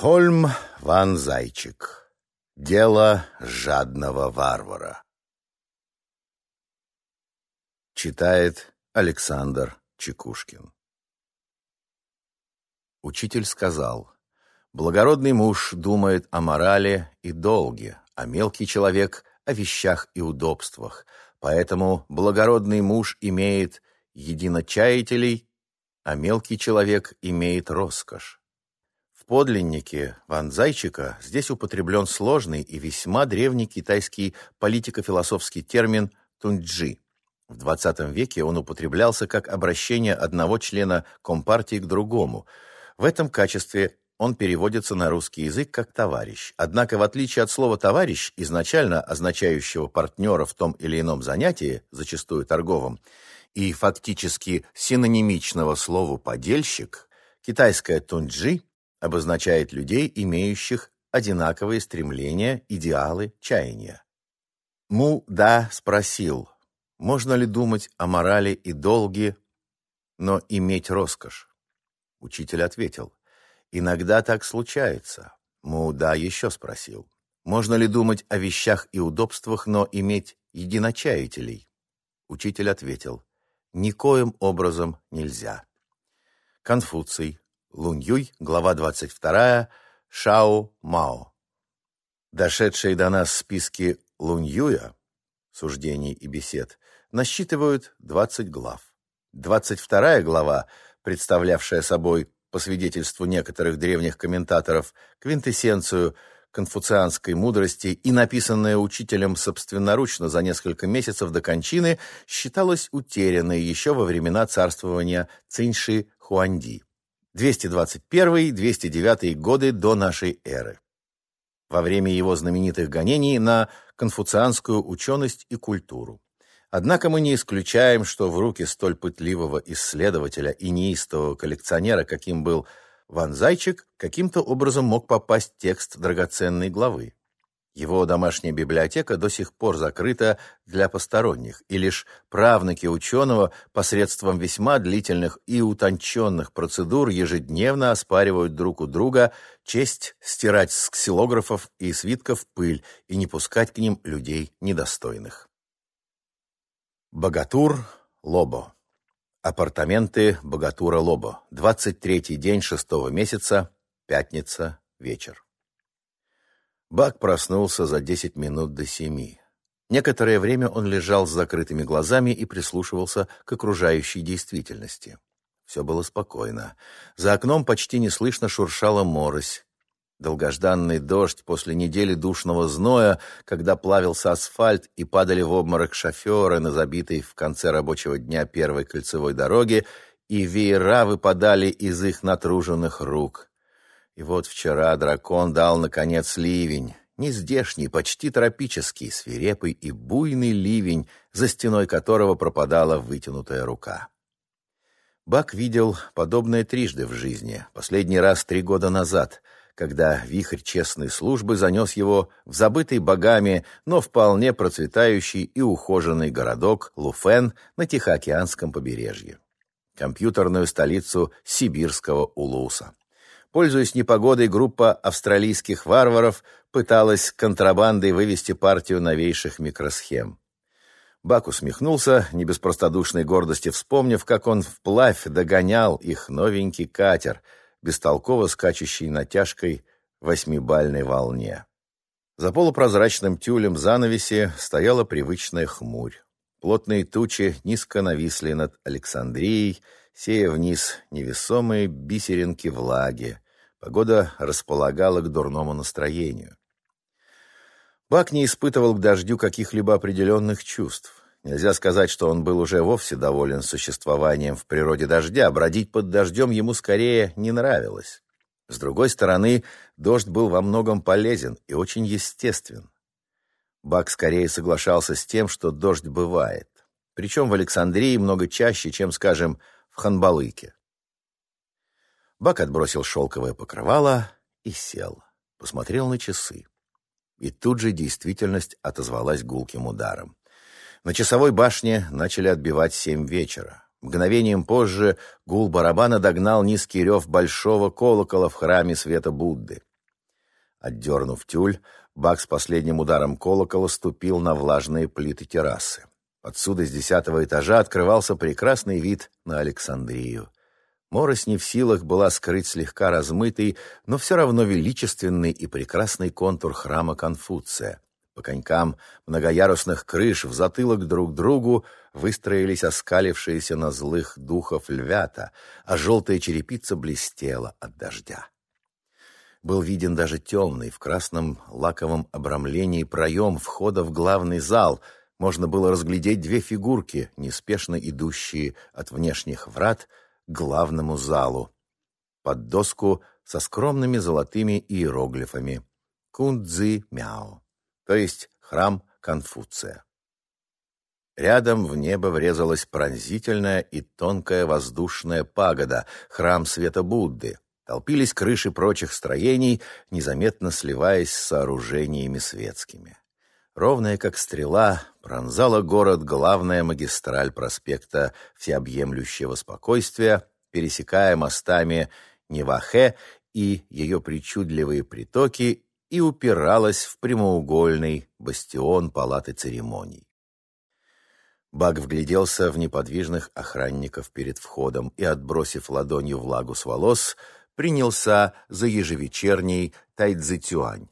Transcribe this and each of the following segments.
Хольм ван Зайчик. Дело жадного варвара. Читает Александр Чекушкин. Учитель сказал, «Благородный муж думает о морали и долге, а мелкий человек — о вещах и удобствах. Поэтому благородный муж имеет единочаятелей, а мелкий человек имеет роскошь подлиннике Ван Зайчика здесь употреблен сложный и весьма древний китайский политико-философский термин «тунджи». В XX веке он употреблялся как обращение одного члена Компартии к другому. В этом качестве он переводится на русский язык как «товарищ». Однако, в отличие от слова «товарищ», изначально означающего партнера в том или ином занятии, зачастую торговом, и фактически синонимичного слову «подельщик», китайское «тунджи» обозначает людей, имеющих одинаковые стремления, идеалы, чаяния. Му Да спросил, можно ли думать о морали и долге, но иметь роскошь? Учитель ответил, иногда так случается. Му Да еще спросил, можно ли думать о вещах и удобствах, но иметь единочаятелей? Учитель ответил, никоим образом нельзя. Конфуций, Лунь-Юй, глава 22, Шао Мао. Дошедшие до нас списки Лунь-Юя, суждений и бесед, насчитывают 20 глав. 22 глава, представлявшая собой, по свидетельству некоторых древних комментаторов, квинтэссенцию конфуцианской мудрости и написанная учителем собственноручно за несколько месяцев до кончины, считалась утерянной еще во времена царствования Циньши Хуанди. 221-209 годы до нашей эры. Во время его знаменитых гонений на конфуцианскую ученость и культуру. Однако мы не исключаем, что в руки столь пытливого исследователя и неистового коллекционера, каким был Ван Зайчик, каким-то образом мог попасть текст драгоценной главы. Его домашняя библиотека до сих пор закрыта для посторонних, и лишь правнуки ученого посредством весьма длительных и утонченных процедур ежедневно оспаривают друг у друга честь стирать с ксилографов и свитков пыль и не пускать к ним людей недостойных. Богатур Лобо. Апартаменты Богатура Лобо. 23-й день шестого месяца, пятница, вечер. Бак проснулся за десять минут до семи. Некоторое время он лежал с закрытыми глазами и прислушивался к окружающей действительности. Все было спокойно. За окном почти неслышно шуршала морось. Долгожданный дождь после недели душного зноя, когда плавился асфальт и падали в обморок шоферы на забитой в конце рабочего дня первой кольцевой дороге, и веера выпадали из их натруженных рук. И вот вчера дракон дал, наконец, ливень. Нездешний, почти тропический, свирепый и буйный ливень, за стеной которого пропадала вытянутая рука. Бак видел подобное трижды в жизни, последний раз три года назад, когда вихрь честной службы занес его в забытый богами, но вполне процветающий и ухоженный городок Луфен на Тихоокеанском побережье, компьютерную столицу сибирского Улуса. Пользуясь непогодой, группа австралийских варваров пыталась контрабандой вывести партию новейших микросхем. Бак усмехнулся, не без простодушной гордости вспомнив, как он вплавь догонял их новенький катер, бестолково скачущий на тяжкой восьмибальной волне. За полупрозрачным тюлем занавеси стояла привычная хмурь. Плотные тучи низко нависли над Александрией, сея вниз невесомые бисеринки влаги. Погода располагала к дурному настроению. Бак не испытывал к дождю каких-либо определенных чувств. Нельзя сказать, что он был уже вовсе доволен существованием в природе дождя. Бродить под дождем ему скорее не нравилось. С другой стороны, дождь был во многом полезен и очень естествен. Бак скорее соглашался с тем, что дождь бывает. Причем в Александрии много чаще, чем, скажем, Ханбалыке. Бак отбросил шелковое покрывало и сел. Посмотрел на часы. И тут же действительность отозвалась гулким ударом. На часовой башне начали отбивать семь вечера. Мгновением позже гул барабана догнал низкий рев большого колокола в храме света Будды. Отдернув тюль, Бак с последним ударом колокола ступил на влажные плиты террасы. Отсюда с десятого этажа открывался прекрасный вид на Александрию. Морось не в силах была скрыть слегка размытый, но все равно величественный и прекрасный контур храма Конфуция. По конькам многоярусных крыш в затылок друг другу выстроились оскалившиеся на злых духов львята, а желтая черепица блестела от дождя. Был виден даже темный, в красном лаковом обрамлении проем входа в главный зал. Можно было разглядеть две фигурки, неспешно идущие от внешних врат к главному залу. Под доску со скромными золотыми иероглифами «Кундзи Мяо», то есть храм Конфуция. Рядом в небо врезалась пронзительная и тонкая воздушная пагода, храм света Будды. Толпились крыши прочих строений, незаметно сливаясь с сооружениями светскими. Ровная, как стрела, пронзала город главная магистраль проспекта всеобъемлющего спокойствия, пересекая мостами Невахе и ее причудливые притоки и упиралась в прямоугольный бастион палаты церемоний. Баг вгляделся в неподвижных охранников перед входом и, отбросив ладонью влагу с волос, принялся за ежевечерний тайцзитюань.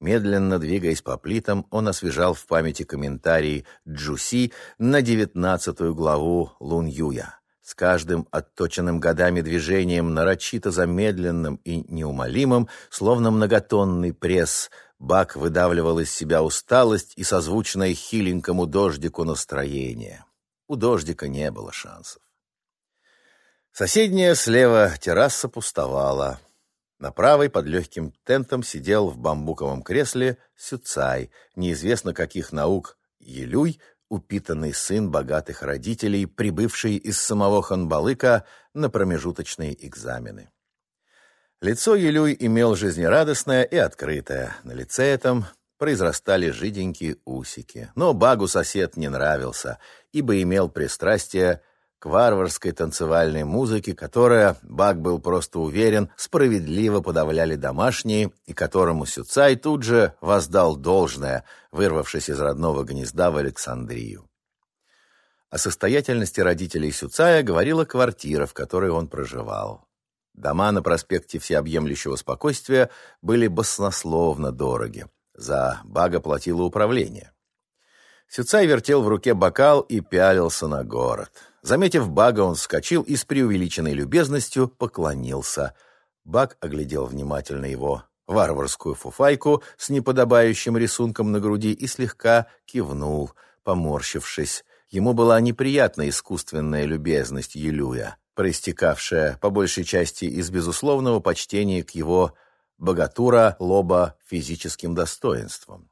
Медленно двигаясь по плитам, он освежал в памяти комментарий Джуси на девятнадцатую главу Лун Юя. С каждым отточенным годами движением, нарочито замедленным и неумолимым, словно многотонный пресс, Бак выдавливал из себя усталость и созвучное хиленькому дождику настроение. У дождика не было шансов. Соседняя слева терраса пустовала. На правой под легким тентом сидел в бамбуковом кресле Сюцай, неизвестно каких наук Елюй, упитанный сын богатых родителей, прибывший из самого Ханбалыка на промежуточные экзамены. Лицо Елюй имел жизнерадостное и открытое. На лице этом произрастали жиденькие усики. Но Багу сосед не нравился, ибо имел пристрастие к варварской танцевальной музыке, которая, Баг был просто уверен, справедливо подавляли домашние, и которому Сюцай тут же воздал должное, вырвавшись из родного гнезда в Александрию. О состоятельности родителей Сюцая говорила квартира, в которой он проживал. Дома на проспекте Всеобъемлющего Спокойствия были баснословно дороги. За Бага платило управление. Сюцай вертел в руке бокал и пялился на город. Заметив Бага, он вскочил и с преувеличенной любезностью поклонился. Баг оглядел внимательно его варварскую фуфайку с неподобающим рисунком на груди и слегка кивнул, поморщившись. Ему была неприятна искусственная любезность Елюя, проистекавшая по большей части из безусловного почтения к его богатура лоба физическим достоинствам.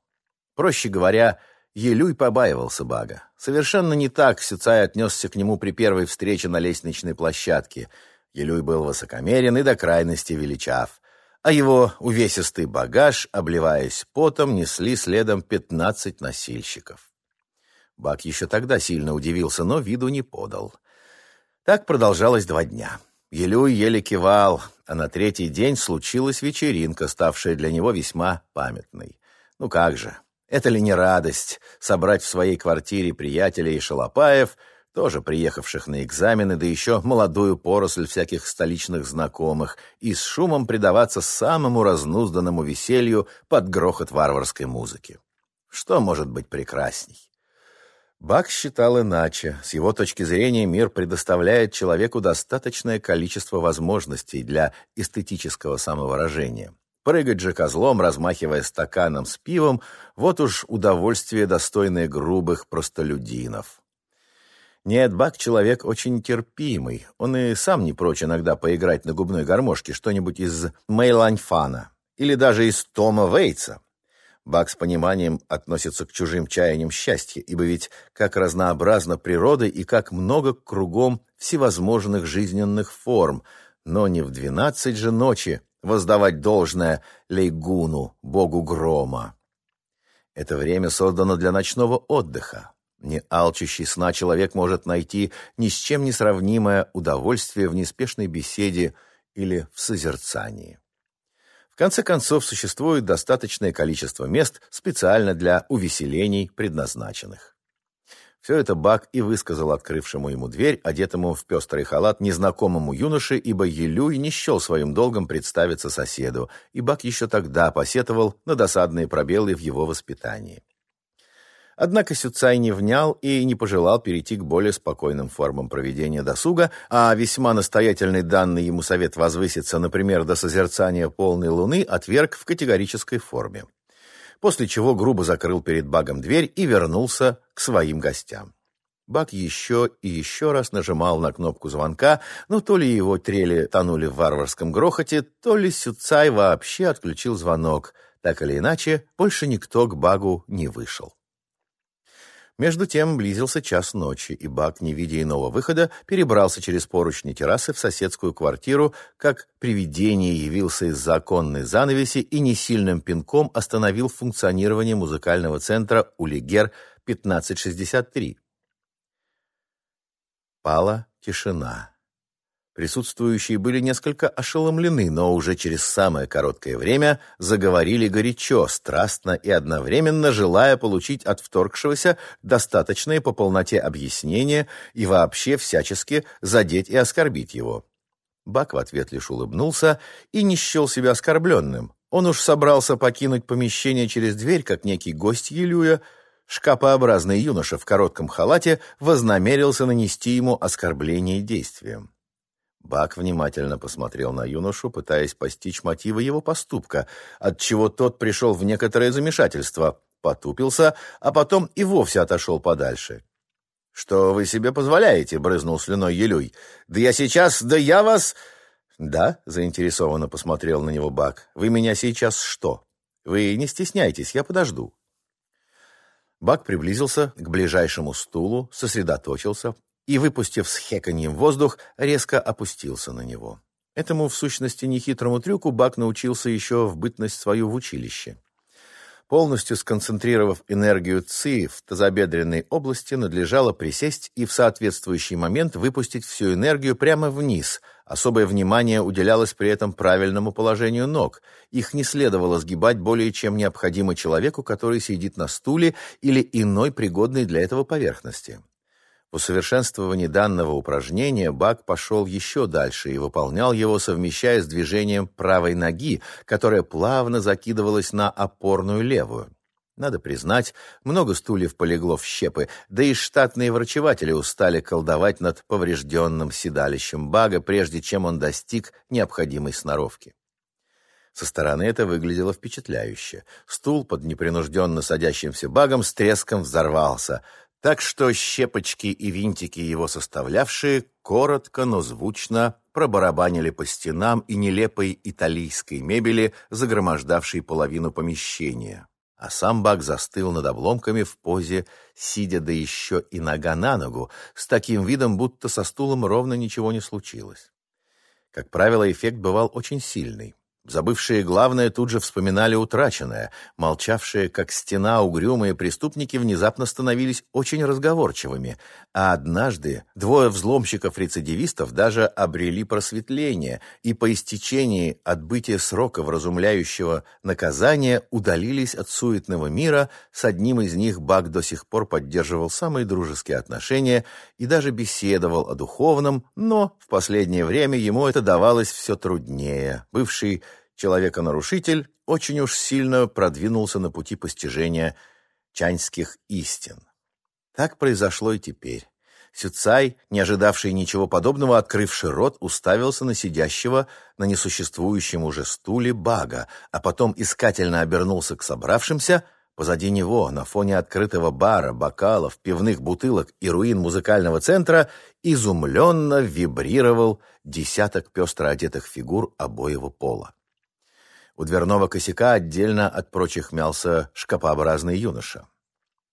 Проще говоря, Елюй побаивался Бага. Совершенно не так Сюцай отнесся к нему при первой встрече на лестничной площадке. Елюй был высокомерен и до крайности величав, а его увесистый багаж, обливаясь потом, несли следом пятнадцать носильщиков. Баг еще тогда сильно удивился, но виду не подал. Так продолжалось два дня. Елюй еле кивал, а на третий день случилась вечеринка, ставшая для него весьма памятной. Ну как же, это ли не радость собрать в своей квартире приятелей Шалопаев, тоже приехавших на экзамены, да еще молодую поросль всяких столичных знакомых, и с шумом предаваться самому разнузданному веселью под грохот варварской музыки? Что может быть прекрасней? Бак считал иначе. С его точки зрения мир предоставляет человеку достаточное количество возможностей для эстетического самовыражения. Прыгать же козлом, размахивая стаканом с пивом, вот уж удовольствие, достойное грубых простолюдинов. Нет, Бак человек очень терпимый. Он и сам не прочь иногда поиграть на губной гармошке что-нибудь из Мейланьфана или даже из Тома Вейтса. Бак с пониманием относится к чужим чаяниям счастья, ибо ведь как разнообразна природа и как много кругом всевозможных жизненных форм, но не в двенадцать же ночи воздавать должное Лейгуну, богу грома. Это время создано для ночного отдыха. Не алчущий сна человек может найти ни с чем не сравнимое удовольствие в неспешной беседе или в созерцании. В конце концов, существует достаточное количество мест специально для увеселений предназначенных. Все это Бак и высказал открывшему ему дверь, одетому в пестрый халат, незнакомому юноше, ибо Елюй не счел своим долгом представиться соседу, и Бак еще тогда посетовал на досадные пробелы в его воспитании. Однако Сюцай не внял и не пожелал перейти к более спокойным формам проведения досуга, а весьма настоятельный данный ему совет возвыситься, например, до созерцания полной луны, отверг в категорической форме после чего грубо закрыл перед Багом дверь и вернулся к своим гостям. Баг еще и еще раз нажимал на кнопку звонка, но то ли его трели тонули в варварском грохоте, то ли Сюцай вообще отключил звонок. Так или иначе, больше никто к Багу не вышел. Между тем близился час ночи, и Бак, не видя иного выхода, перебрался через поручни террасы в соседскую квартиру, как привидение явился из законной занавеси и несильным пинком остановил функционирование музыкального центра «Улигер 1563». Пала тишина. Присутствующие были несколько ошеломлены, но уже через самое короткое время заговорили горячо, страстно и одновременно желая получить от вторгшегося достаточные по полноте объяснения и вообще всячески задеть и оскорбить его. Бак в ответ лишь улыбнулся и не счел себя оскорбленным. Он уж собрался покинуть помещение через дверь, как некий гость Елюя, шкапообразный юноша в коротком халате вознамерился нанести ему оскорбление действием. Бак внимательно посмотрел на юношу, пытаясь постичь мотивы его поступка, отчего тот пришел в некоторое замешательство, потупился, а потом и вовсе отошел подальше. «Что вы себе позволяете?» — брызнул слюной Елюй. «Да я сейчас, да я вас...» «Да?» — заинтересованно посмотрел на него Бак. «Вы меня сейчас что? Вы не стесняйтесь, я подожду». Бак приблизился к ближайшему стулу, сосредоточился, и, выпустив с хеканьем воздух, резко опустился на него. Этому, в сущности, нехитрому трюку Бак научился еще в бытность свою в училище. Полностью сконцентрировав энергию ЦИ в тазобедренной области, надлежало присесть и в соответствующий момент выпустить всю энергию прямо вниз. Особое внимание уделялось при этом правильному положению ног. Их не следовало сгибать более чем необходимо человеку, который сидит на стуле или иной пригодной для этого поверхности. Усовершенствовании данного упражнения Бак пошел еще дальше и выполнял его, совмещая с движением правой ноги, которая плавно закидывалась на опорную левую. Надо признать, много стульев полегло в щепы, да и штатные врачеватели устали колдовать над поврежденным седалищем Бага, прежде чем он достиг необходимой сноровки. Со стороны это выглядело впечатляюще. Стул под непринужденно садящимся багом с треском взорвался так что щепочки и винтики, его составлявшие, коротко, но звучно пробарабанили по стенам и нелепой италийской мебели, загромождавшей половину помещения. А сам Бак застыл над обломками в позе, сидя да еще и нога на ногу, с таким видом, будто со стулом ровно ничего не случилось. Как правило, эффект бывал очень сильный. Забывшие главное тут же вспоминали утраченное. Молчавшие, как стена, угрюмые преступники внезапно становились очень разговорчивыми. А однажды двое взломщиков-рецидивистов даже обрели просветление и по истечении отбытия срока вразумляющего наказания удалились от суетного мира. С одним из них Бак до сих пор поддерживал самые дружеские отношения и даже беседовал о духовном, но в последнее время ему это давалось все труднее. Бывший человека-нарушитель очень уж сильно продвинулся на пути постижения чаньских истин. Так произошло и теперь. Сюцай, не ожидавший ничего подобного, открывший рот, уставился на сидящего на несуществующем уже стуле бага, а потом искательно обернулся к собравшимся. Позади него, на фоне открытого бара, бокалов, пивных бутылок и руин музыкального центра, изумленно вибрировал десяток пестро одетых фигур обоего пола. У дверного косяка отдельно от прочих мялся шкапообразный юноша.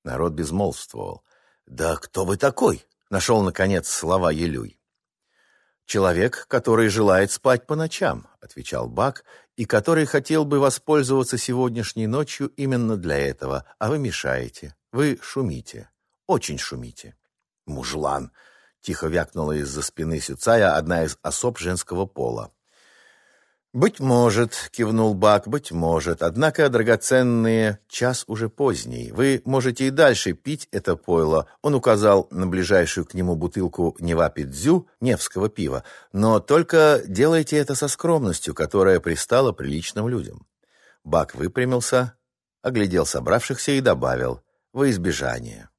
Народ безмолвствовал. «Да кто вы такой?» — нашел, наконец, слова Елюй. «Человек, который желает спать по ночам», — отвечал Бак, «и который хотел бы воспользоваться сегодняшней ночью именно для этого, а вы мешаете, вы шумите, очень шумите». «Мужлан!» — тихо вякнула из-за спины Сюцая одна из особ женского пола. «Быть может», — кивнул Бак, — «быть может. Однако, драгоценные, час уже поздний. Вы можете и дальше пить это пойло». Он указал на ближайшую к нему бутылку Невапидзю, невского пива. «Но только делайте это со скромностью, которая пристала приличным людям». Бак выпрямился, оглядел собравшихся и добавил «во избежание».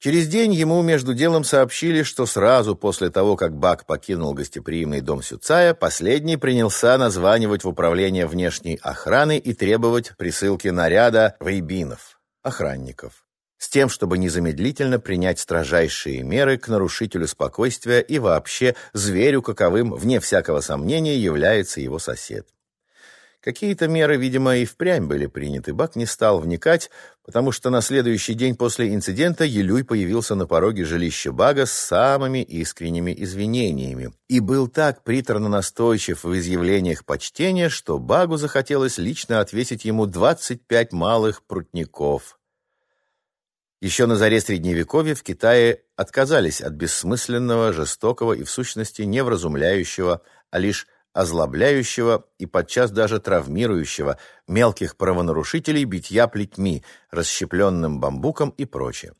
Через день ему между делом сообщили, что сразу после того, как Бак покинул гостеприимный дом Сюцая, последний принялся названивать в управление внешней охраны и требовать присылки наряда вейбинов, охранников, с тем, чтобы незамедлительно принять строжайшие меры к нарушителю спокойствия и вообще зверю, каковым, вне всякого сомнения, является его сосед. Какие-то меры, видимо, и впрямь были приняты. Бак не стал вникать, потому что на следующий день после инцидента Елюй появился на пороге жилища Бага с самыми искренними извинениями и был так приторно настойчив в изъявлениях почтения, что Багу захотелось лично отвесить ему 25 малых прутников. Еще на заре Средневековья в Китае отказались от бессмысленного, жестокого и в сущности невразумляющего, а лишь озлобляющего и подчас даже травмирующего мелких правонарушителей битья плетьми, расщепленным бамбуком и прочее.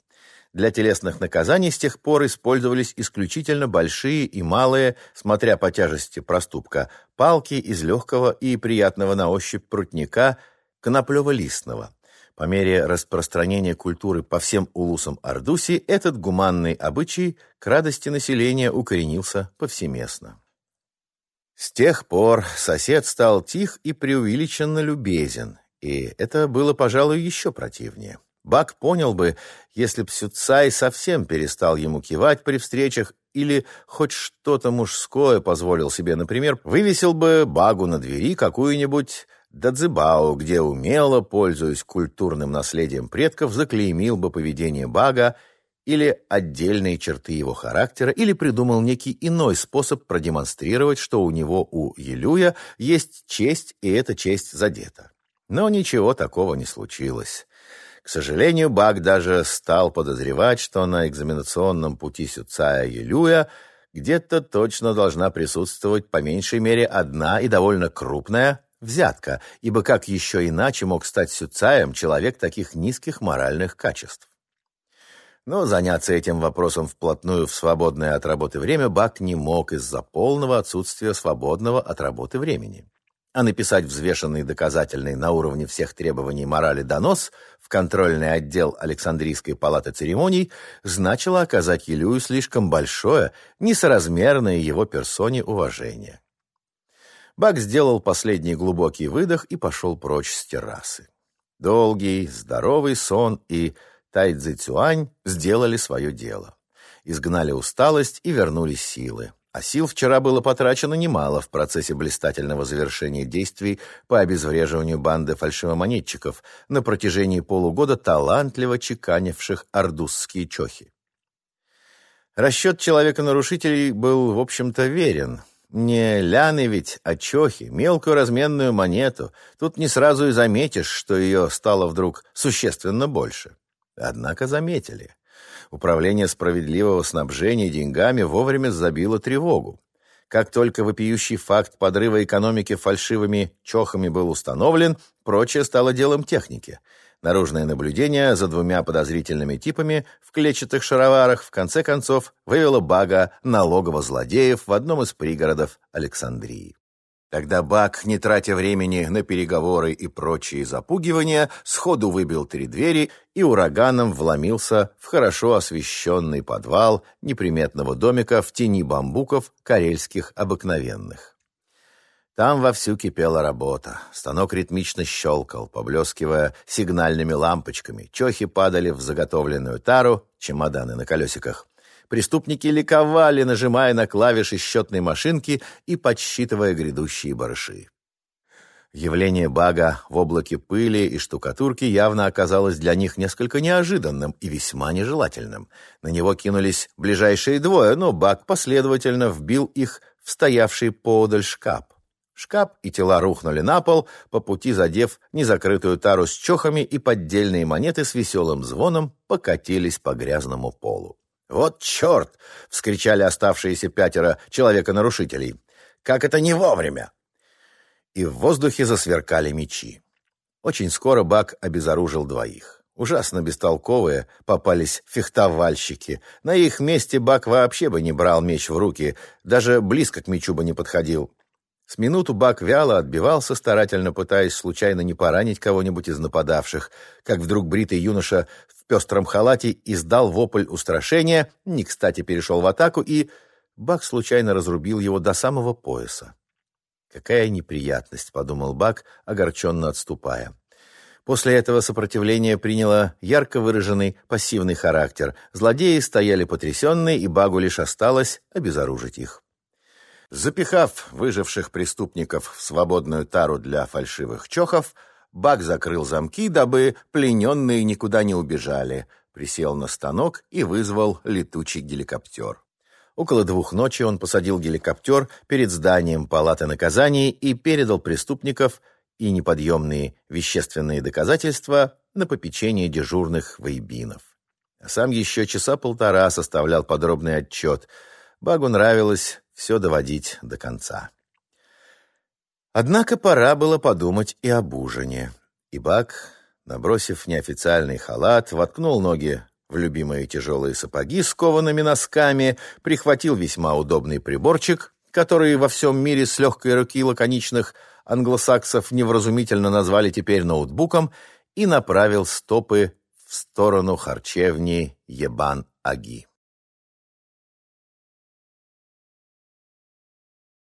Для телесных наказаний с тех пор использовались исключительно большие и малые, смотря по тяжести проступка, палки из легкого и приятного на ощупь прутника коноплево-листного. По мере распространения культуры по всем улусам Ардуси этот гуманный обычай к радости населения укоренился повсеместно. С тех пор сосед стал тих и преувеличенно любезен, и это было, пожалуй, еще противнее. Бак понял бы, если б Сюцай совсем перестал ему кивать при встречах или хоть что-то мужское позволил себе, например, вывесил бы Багу на двери какую-нибудь Дадзибао, где умело, пользуясь культурным наследием предков, заклеймил бы поведение Бага или отдельные черты его характера, или придумал некий иной способ продемонстрировать, что у него, у Елюя, есть честь, и эта честь задета. Но ничего такого не случилось. К сожалению, Бак даже стал подозревать, что на экзаменационном пути Сюцая Елюя где-то точно должна присутствовать по меньшей мере одна и довольно крупная взятка, ибо как еще иначе мог стать Сюцаем человек таких низких моральных качеств. Но заняться этим вопросом вплотную в свободное от работы время Бак не мог из-за полного отсутствия свободного от работы времени. А написать взвешенный доказательный на уровне всех требований морали донос в контрольный отдел Александрийской палаты церемоний значило оказать Елюю слишком большое, несоразмерное его персоне уважение. Бак сделал последний глубокий выдох и пошел прочь с террасы. Долгий, здоровый сон и Цюань сделали свое дело. Изгнали усталость и вернули силы. А сил вчера было потрачено немало в процессе блистательного завершения действий по обезвреживанию банды фальшивомонетчиков на протяжении полугода талантливо чеканивших ордусские чохи. Расчет человека-нарушителей был, в общем-то, верен. Не ляны ведь, а чохи, мелкую разменную монету. Тут не сразу и заметишь, что ее стало вдруг существенно больше. Однако заметили. Управление справедливого снабжения деньгами вовремя забило тревогу. Как только вопиющий факт подрыва экономики фальшивыми чохами был установлен, прочее стало делом техники. Наружное наблюдение за двумя подозрительными типами в клетчатых шароварах в конце концов вывело Бага на логово злодеев в одном из пригородов Александрии. Тогда Бак, не тратя времени на переговоры и прочие запугивания, сходу выбил три двери и ураганом вломился в хорошо освещенный подвал неприметного домика в тени бамбуков карельских обыкновенных. Там вовсю кипела работа. Станок ритмично щелкал, поблескивая сигнальными лампочками. Чохи падали в заготовленную тару, чемоданы на колесиках. Преступники ликовали, нажимая на клавиши счетной машинки и подсчитывая грядущие барыши. Явление бага в облаке пыли и штукатурки явно оказалось для них несколько неожиданным и весьма нежелательным. На него кинулись ближайшие двое, но баг последовательно вбил их в стоявший поодаль шкаф. Шкаф и тела рухнули на пол, по пути задев незакрытую тару с чохами, и поддельные монеты с веселым звоном покатились по грязному полу. «Вот черт!» — вскричали оставшиеся пятеро человека-нарушителей. «Как это не вовремя!» и в воздухе засверкали мечи. Очень скоро Бак обезоружил двоих. Ужасно бестолковые попались фехтовальщики. На их месте Бак вообще бы не брал меч в руки, даже близко к мечу бы не подходил. С минуту Бак вяло отбивался, старательно пытаясь случайно не поранить кого-нибудь из нападавших, как вдруг бритый юноша в пестром халате издал вопль устрашения, не кстати перешел в атаку, и Бак случайно разрубил его до самого пояса. «Какая неприятность», — подумал Бак, огорченно отступая. После этого сопротивление приняло ярко выраженный пассивный характер. Злодеи стояли потрясенные, и Багу лишь осталось обезоружить их. Запихав выживших преступников в свободную тару для фальшивых чохов, Баг закрыл замки, дабы плененные никуда не убежали, присел на станок и вызвал летучий геликоптер. Около двух ночи он посадил геликоптер перед зданием палаты наказаний и передал преступников и неподъемные вещественные доказательства на попечение дежурных вейбинов. А сам еще часа полтора составлял подробный отчет. Багу нравилось все доводить до конца. Однако пора было подумать и об ужине. И Баг, набросив неофициальный халат, воткнул ноги в любимые тяжелые сапоги с коваными носками, прихватил весьма удобный приборчик, который во всем мире с легкой руки лаконичных англосаксов невразумительно назвали теперь ноутбуком, и направил стопы в сторону харчевни Ебан-Аги.